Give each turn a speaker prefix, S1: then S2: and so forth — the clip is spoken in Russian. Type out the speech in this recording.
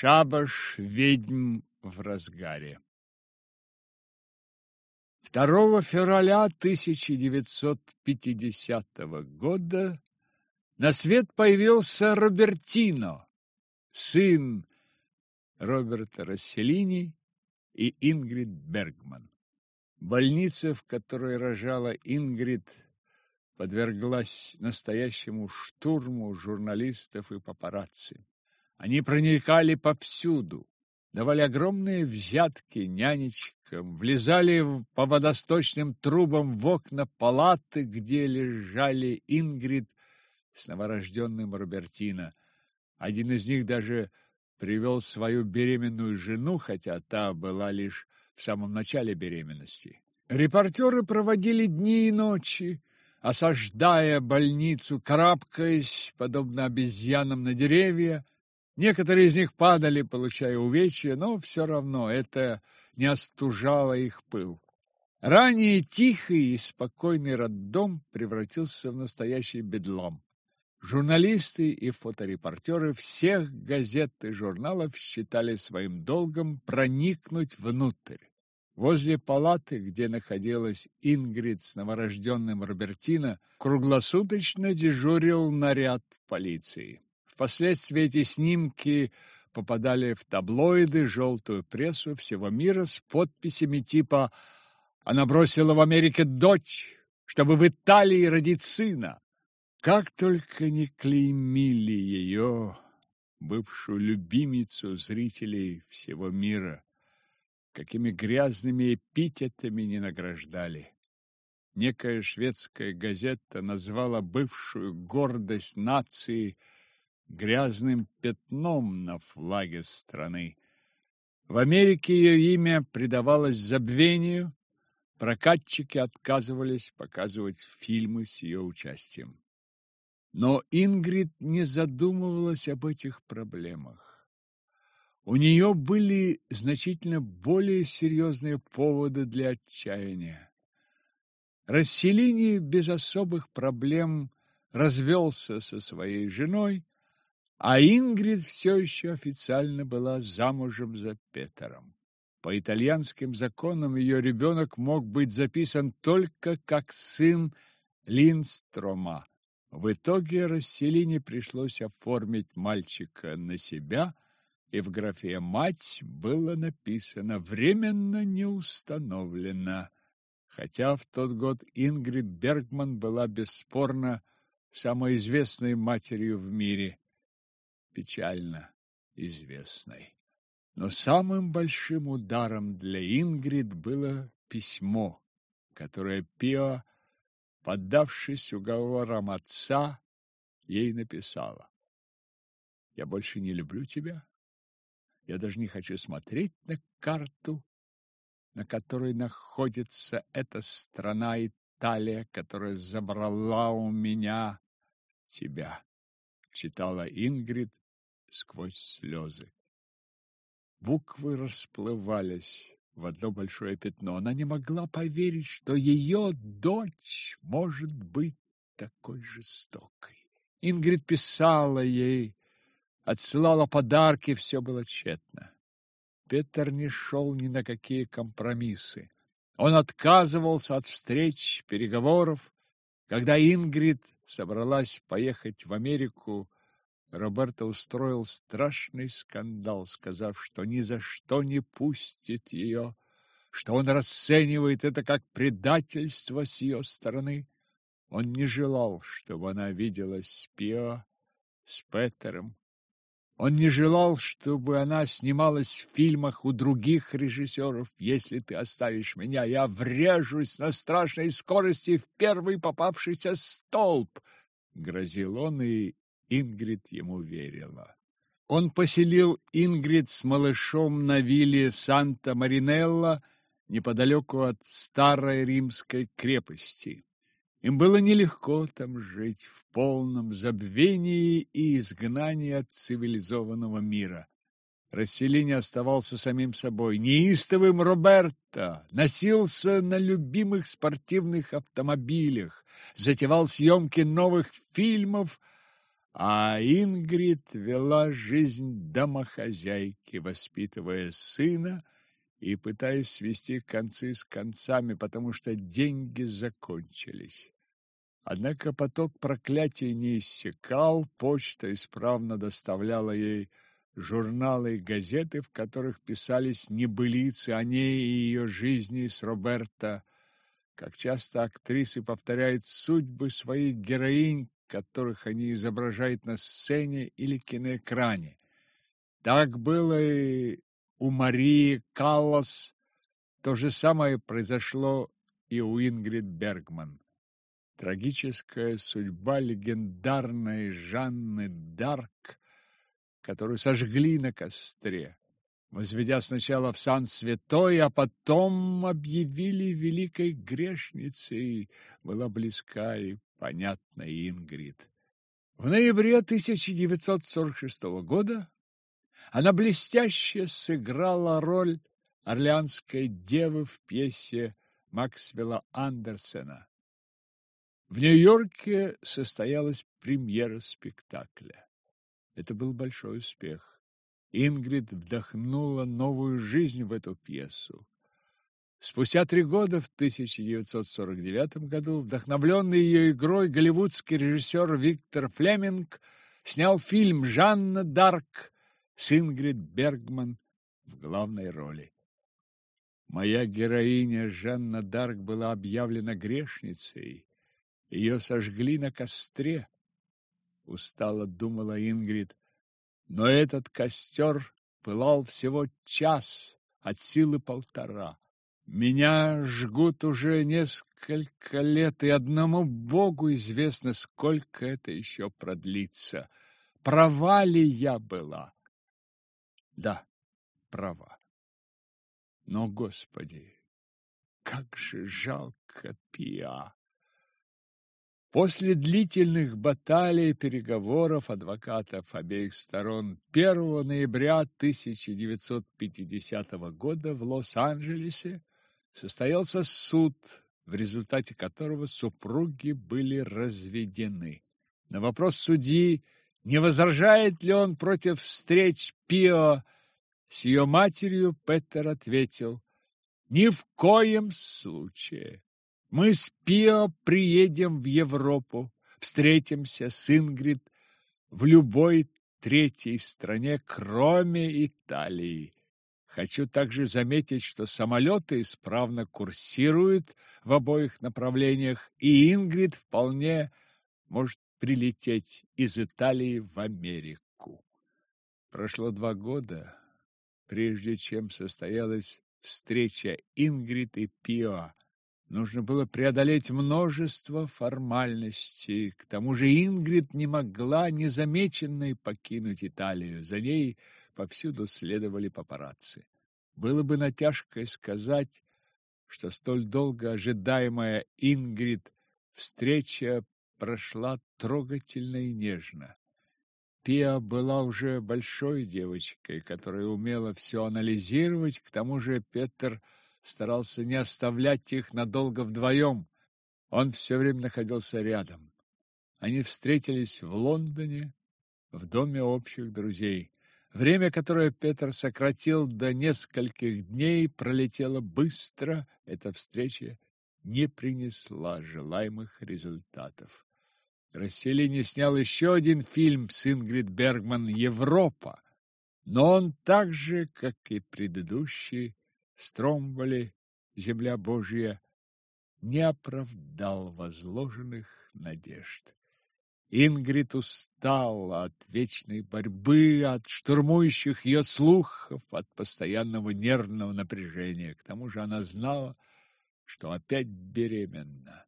S1: Шабаш ведьм в разгаре. 2 февраля 1950 года на свет появился Робертино, сын Роберта Расселини и Ингрид Бергман. Больница, в которой рожала Ингрид, подверглась настоящему штурму журналистов и папарацци. Они проникали повсюду, давали огромные взятки нянечкам, влезали по водосточным трубам в окна палаты, где лежали Ингрид с новорожденным Робертино. Один из них даже привел свою беременную жену, хотя та была лишь в самом начале беременности. Репортеры проводили дни и ночи, осаждая больницу, карабкаясь, подобно обезьянам на деревья. Некоторые из них падали, получая увечья, но все равно это не остужало их пыл. Ранее тихий и спокойный роддом превратился в настоящий бедлам. Журналисты и фоторепортеры всех газет и журналов считали своим долгом проникнуть внутрь. Возле палаты, где находилась Ингрид с новорожденным Робертино, круглосуточно дежурил наряд полиции. Впоследствии эти снимки попадали в таблоиды, желтую прессу всего мира с подписями типа «Она бросила в Америке дочь, чтобы в Италии родить сына». Как только не клеймили ее, бывшую любимицу зрителей всего мира, какими грязными эпитетами не награждали. Некая шведская газета назвала бывшую гордость нации грязным пятном на флаге страны. В Америке ее имя предавалось забвению, прокатчики отказывались показывать фильмы с ее участием. Но Ингрид не задумывалась об этих проблемах. У нее были значительно более серьезные поводы для отчаяния. Расселение без особых проблем развелся со своей женой, а Ингрид все еще официально была замужем за Петером. По итальянским законам ее ребенок мог быть записан только как сын Линстрома. В итоге Расселине пришлось оформить мальчика на себя, и в графе «мать» было написано «временно не установлено», хотя в тот год Ингрид Бергман была бесспорно самой известной матерью в мире, печально известной. Но самым большим ударом для Ингрид было письмо, которое Пио поддавшись уговорам отца, ей написала. «Я больше не люблю тебя. Я даже не хочу смотреть на карту, на которой находится эта страна Италия, которая забрала у меня тебя», читала Ингрид сквозь слезы. Буквы расплывались в одно большое пятно. Она не могла поверить, что ее дочь может быть такой жестокой. Ингрид писала ей, отсылала подарки, все было тщетно. Петр не шел ни на какие компромиссы. Он отказывался от встреч, переговоров. Когда Ингрид собралась поехать в Америку, Роберто устроил страшный скандал, сказав, что ни за что не пустит ее, что он расценивает это как предательство с ее стороны. Он не желал, чтобы она виделась с Пио, с Петером. Он не желал, чтобы она снималась в фильмах у других режиссеров. Если ты оставишь меня, я врежусь на страшной скорости в первый попавшийся столб, — грозил он и Ингрид ему верила. Он поселил Ингрид с малышом на вилле Санта-Маринелла неподалеку от старой римской крепости. Им было нелегко там жить в полном забвении и изгнании от цивилизованного мира. Расселение оставался самим собой. Неистовым Роберто носился на любимых спортивных автомобилях, затевал съемки новых фильмов, а Ингрид вела жизнь домохозяйки, воспитывая сына и пытаясь свести концы с концами, потому что деньги закончились. Однако поток проклятий не иссякал, почта исправно доставляла ей журналы и газеты, в которых писались небылицы о ней и ее жизни с Роберто, как часто актрисы повторяют судьбы своих героинь, которых они изображают на сцене или киноэкране. Так было и у Марии Каллас, то же самое произошло и у Ингрид Бергман. Трагическая судьба легендарной Жанны Дарк, которую сожгли на костре, возведя сначала в сан святой, а потом объявили великой грешницей, была близка и понятна Ингрид. В ноябре 1946 года она блестяще сыграла роль орлеанской девы в пьесе Максвелла Андерсена. В Нью-Йорке состоялась премьера спектакля. Это был большой успех. Ингрид вдохнула новую жизнь в эту пьесу. Спустя три года, в 1949 году, вдохновленный ее игрой, голливудский режиссер Виктор Флеминг снял фильм «Жанна Дарк» с Ингрид Бергман в главной роли. Моя героиня Жанна Дарк была объявлена грешницей, ее сожгли на костре, устало думала Ингрид. Но этот костер пылал всего час, от силы полтора. Меня жгут уже несколько лет, и одному Богу известно, сколько это еще продлится. Права ли я была? Да, права. Но, Господи, как же жалко Пиа! После длительных баталий переговоров адвокатов обеих сторон 1 ноября 1950 года в Лос-Анджелесе состоялся суд, в результате которого супруги были разведены. На вопрос судьи, не возражает ли он против встреч Пио с ее матерью, Петер ответил, «Ни в коем случае. Мы с Пио приедем в Европу, встретимся с Ингрид в любой третьей стране, кроме Италии. Хочу также заметить, что самолеты исправно курсируют в обоих направлениях, и Ингрид вполне может прилететь из Италии в Америку. Прошло два года, прежде чем состоялась встреча Ингрид и Пио. Нужно было преодолеть множество формальностей. К тому же Ингрид не могла незамеченной покинуть Италию. За ней повсюду следовали папарацци. Было бы натяжкой сказать, что столь долго ожидаемая Ингрид встреча прошла трогательно и нежно. Пиа была уже большой девочкой, которая умела все анализировать, к тому же Петр старался не оставлять их надолго вдвоем. Он все время находился рядом. Они встретились в Лондоне, в доме общих друзей. Время, которое Петр сократил до нескольких дней, пролетело быстро. Эта встреча не принесла желаемых результатов. Расселини снял еще один фильм с Ингрид Бергман «Европа», но он так же, как и предыдущий, Стромболи, «Земля Божья», не оправдал возложенных надежд. Ингрид устала от вечной борьбы, от штурмующих ее слухов, от постоянного нервного напряжения. К тому же она знала, что опять беременна.